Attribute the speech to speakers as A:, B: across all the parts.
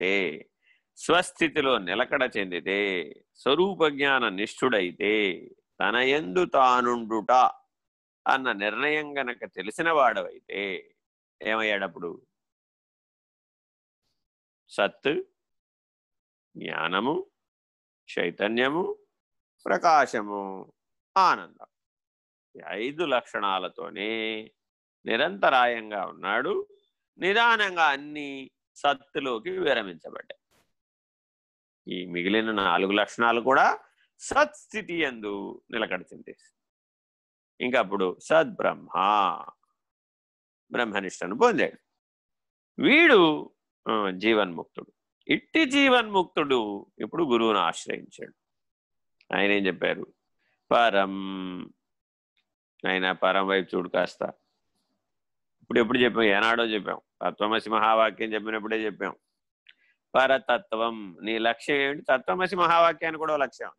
A: ఉంటే స్వస్థితిలో నిలకడ చెందితే స్వరూప జ్ఞాన నిష్ఠుడైతే తన ఎందు తానుండుట అన్న నిర్ణయం గనక తెలిసిన వాడవైతే ఏమయ్యాడప్పుడు? సత్ జ్ఞానము చైతన్యము ప్రకాశము ఆనందం. ఐదు లక్షణాలతోనే నిరంతరాయంగా ఉన్నాడు. నిదానంగా అన్ని సత్తులోకి విరమించబడ్డాయి. ఈ మిగిలిన నాలుగు లక్షణాలు కూడా సత్స్థితి ఎందు నిలకడ ఇంకా అప్పుడు సద్బ్రహ్మ బ్రహ్మనిష్టను పొందాడు. వీడు జీవన్ముక్తుడు. ఇట్టి జీవన్ముక్తుడు ఇప్పుడు గురువును ఆశ్రయించాడు. ఆయన ఏం చెప్పారు? పరం. ఆయన పరం వైపు చూడు కాస్త. ఇప్పుడు ఎప్పుడు చెప్పాం? ఏనాడో చెప్పాం. తత్వమసి మహావాక్యం చెప్పినప్పుడే చెప్పాం. పరతత్వం. నీ లక్ష్యం ఏమిటి? తత్వమసి మహావాక్యాన్ని కూడా లక్ష్యం.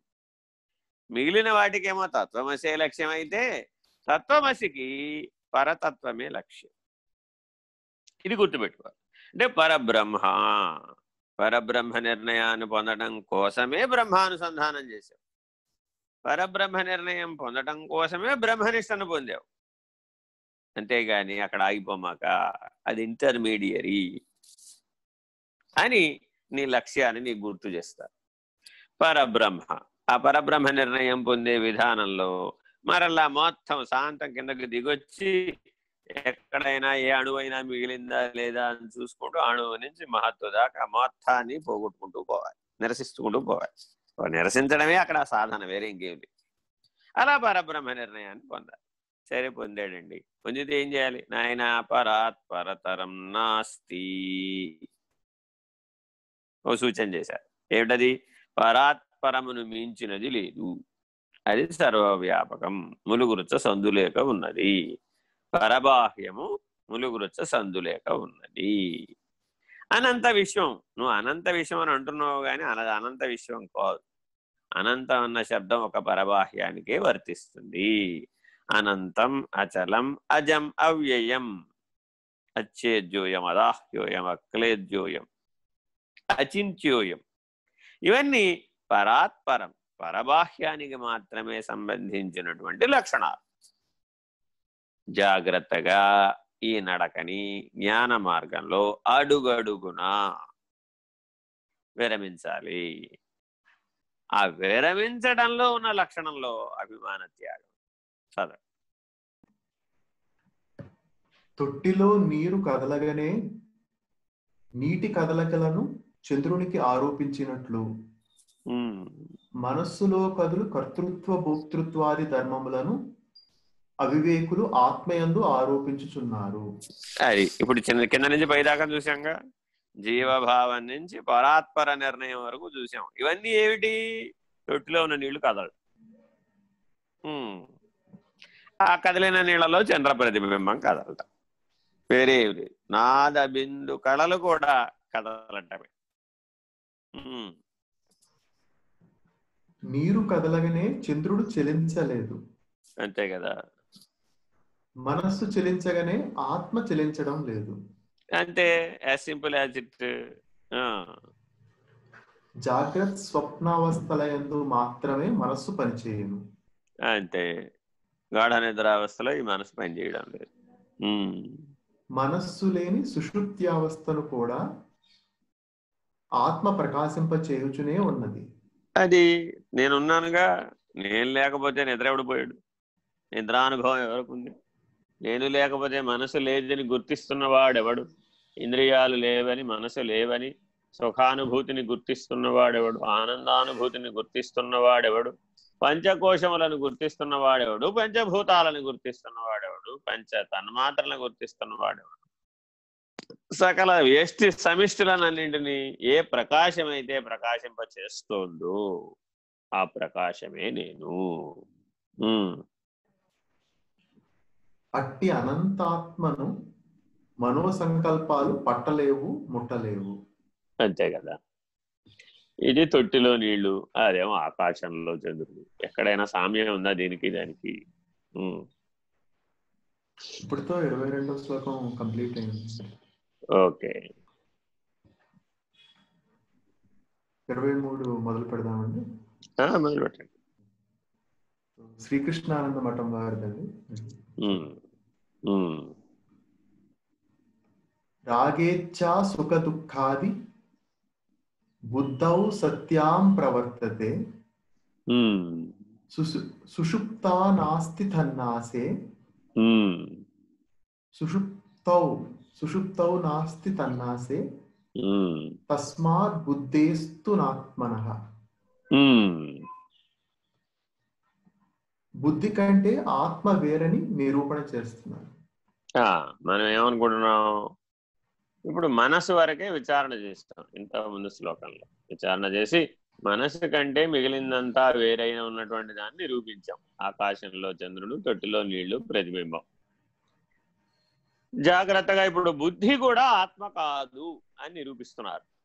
A: మిగిలిన వాటికేమో తత్వమసే లక్ష్యం అయితే తత్వమసికి పరతత్వమే లక్ష్యం. ఇది గుర్తుపెట్టుకోవాలి. అంటే పరబ్రహ్మ. పరబ్రహ్మ నిర్ణయాన్ని పొందడం కోసమే బ్రహ్మానుసంధానం చేశావు పరబ్రహ్మ నిర్ణయం పొందడం కోసమే బ్రహ్మనిష్టను పొందావు అంతేగాని అక్కడ ఆగిపోమాక అది ఇంటర్మీడియరీ అని నీ లక్ష్యాన్ని నీకు గుర్తు చేస్తారు పరబ్రహ్మ. ఆ పరబ్రహ్మ నిర్ణయం పొందే విధానంలో మరలా మొత్తం శాంతం కిందకి దిగొచ్చి ఎక్కడైనా ఏ అణువైనా మిగిలిందా లేదా అని చూసుకుంటూ అణువు నుంచి మహత్వ దాకా మొత్తాన్ని పోగొట్టుకుంటూ పోవాలి. నిరసిస్తుకుంటూ పోవాలి. నిరసించడమే అక్కడ సాధన వేరే ఇంకేం లేదు. అలా పరబ్రహ్మ నిర్ణయాన్ని పొందాలి. సరే పొందాడండి. పొందితే ఏం చేయాలి? నాయన పరాత్ పరతరం నాస్తి. ఓ సూచన చేశారు. ఏమిటది? పరాత్పరమును మించినది లేదు. అది సర్వవ్యాపకం. ములుగురుచ సందులేక ఉన్నది. పరబాహ్యము ములుగురుచ సందులేక ఉన్నది. అనంత విశ్వం. నువ్వు అనంత విశ్వం అని అంటున్నావు కానీ అన అనంత విశ్వం కాదు. అనంతం అన్న శబ్దం ఒక పరబాహ్యానికే వర్తిస్తుంది. అనంతం అచలం అజం అవ్యయం అచ్చేద్యోయం అదాహ్యోయం అక్లేద్యోయం అచింత్యోయం ఇవన్నీ పరాత్పరం పరబాహ్యానికి మాత్రమే సంబంధించినటువంటి లక్షణాలు జాగ్రత్తగా ఈ నడకని జ్ఞాన మార్గంలో అడుగడుగునా విరమించాలి। ఆ విరమించడంలో ఉన్న లక్షణంలో అభిమాన త్యాగం।
B: తొట్టిలో నీరు కదలగానే నీటి కదలకలను చంద్రునికి ఆరోపించినట్లు. మనస్సులో కదులు కర్తృత్వ భోక్తృత్వాది ధర్మములను అవివేకులు ఆత్మయందు ఆరోపించుచున్నారు.
A: అది ఇప్పుడు చిన్న కింద నుంచి పైదాకా చూసాంగా? జీవభావం నుంచి పరాత్పర నిర్ణయం వరకు చూసాం. ఇవన్నీ ఏమిటి? తొట్టిలో ఉన్న నీళ్ళు కదలడు. ఆ కదిలిన నీళ్ళలో చంద్ర ప్రతిబింబం కదలటం. వేరే నాద బిందు కళలు కూడా కదలటమే.
B: నీరు కదలగానే చంద్రుడు చెలించలేదు.
A: అంతే కదా.
B: మనస్సు చెలించగానే ఆత్మ చెలించడం లేదు.
A: అంతే. As simple as it.
B: జాగ్రత్త స్వప్నావస్థల ఎందు మాత్రమే మనస్సు పనిచేయను.
A: అంతే. గాఢ నిద్రావస్థలో ఈ మనసు పనిచేయడం లేదు.
B: మనస్సు లేని సుషుప్త్యావస్థను కూడా ఆత్మ ప్రకాశింప చేయుచునే ఉన్నది.
A: అది నేనున్నానుగా నేను లేకపోతే నిద్ర ఎవడిపోయాడు నిద్రానుభవం ఎవరికి ఉంది? నేను లేకపోతే మనసు లేదని గుర్తిస్తున్నవాడెవడు ఇంద్రియాలు లేవని మనసు లేవని సుఖానుభూతిని గుర్తిస్తున్నవాడెవడు ఆనందానుభూతిని గుర్తిస్తున్నవాడెవడు పంచకోశములను గుర్తిస్తున్నవాడెవడు పంచభూతాలను గుర్తిస్తున్నవాడెవడు పంచ తన్మాత్రలను గుర్తిస్తున్నవాడెవడు సకల వ్యష్టి సమిష్టిలనన్నింటినీ ఏ ప్రకాశమైతే ప్రకాశింప చేస్తోందో ఆ ప్రకాశమే నేను.
B: అట్టి అనంతాత్మను మనోసంకల్పాలు పట్టలేవు ముట్టలేవు.
A: అంతే కదా. ఇది తొట్టిలో నీళ్ళు. అదేమో ఆకాశంలో చంద్రుడు. ఎక్కడైనా సామ్యం ఉందా దీనికి దానికి?
B: ఇప్పుడుతో ఇరవై రెండో శ్లోకం కంప్లీట్ అయింది.
A: ఓకే.
B: ఇరవై మూడు మొదలు పెడదామండి.
A: మొదలు పెట్టండి.
B: శ్రీకృష్ణానంద మఠం వారిదండి. రాగేచ్ఛా సుఖ దుఃఖాది బుద్ధౌ సత్యాం ప్రవర్తతే. సుషుప్తా నాస్తి తన్నాసే. సుషుప్తౌ సుషుప్తౌ నాస్తి తన్నాసే. తస్మాత్ బుద్ధేస్తు నాత్మన. బుద్ధి కంటే ఆత్మ వేరని నిరూపణ చేస్తున్నారు.
A: మనం ఏమనుకుంటున్నాం? ఇప్పుడు మనసు వరకే విచారణ చేస్తాం ఇంత ముందు శ్లోకంలో. విచారణ చేసి మనసు కంటే మిగిలిందంతా వేరైన ఉన్నటువంటి దాన్ని నిరూపించాం. ఆకాశంలో చంద్రుడు తొట్టిలో నీళ్ళు ప్రతిబింబం. జాగ్రత్తగా ఇప్పుడు బుద్ధి కూడా ఆత్మ కాదు అని నిరూపిస్తున్నారు.